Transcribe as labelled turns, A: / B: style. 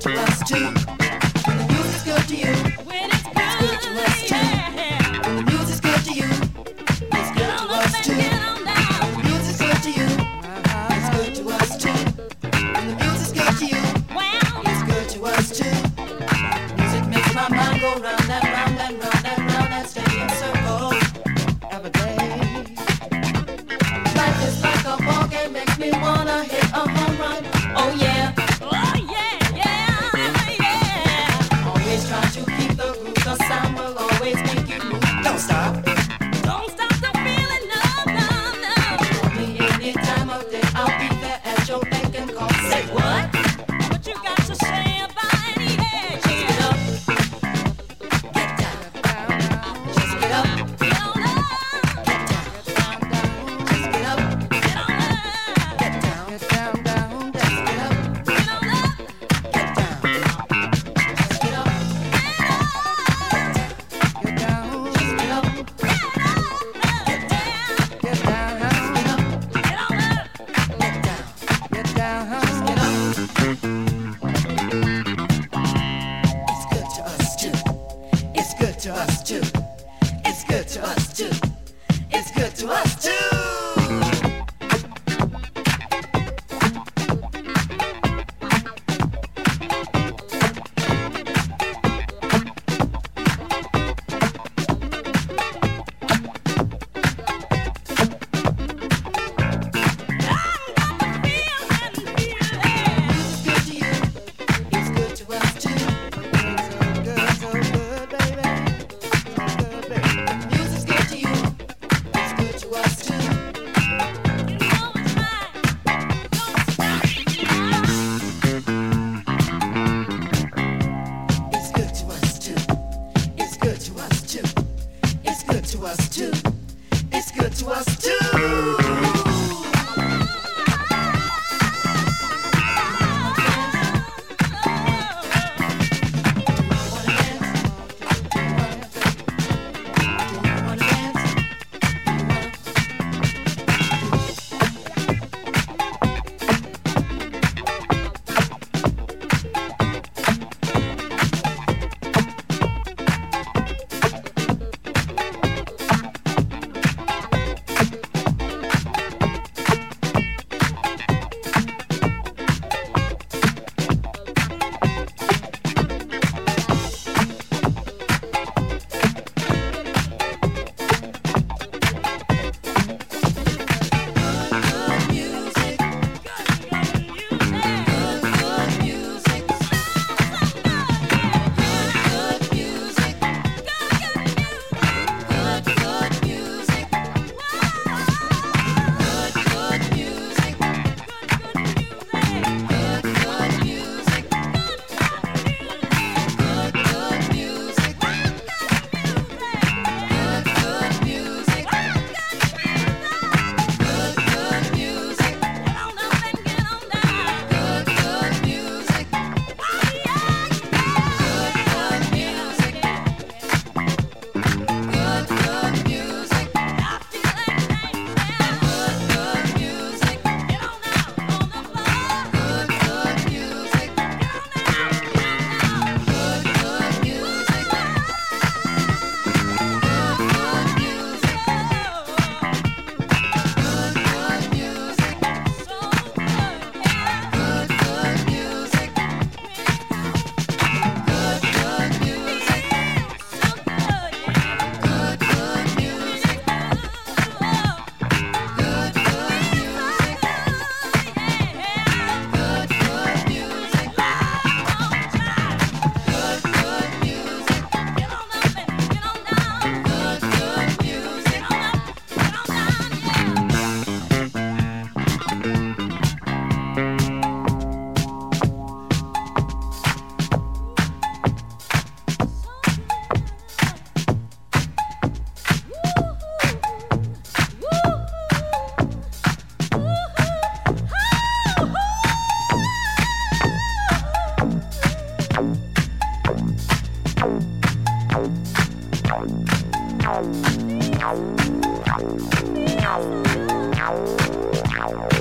A: two. the, the sound.
B: Música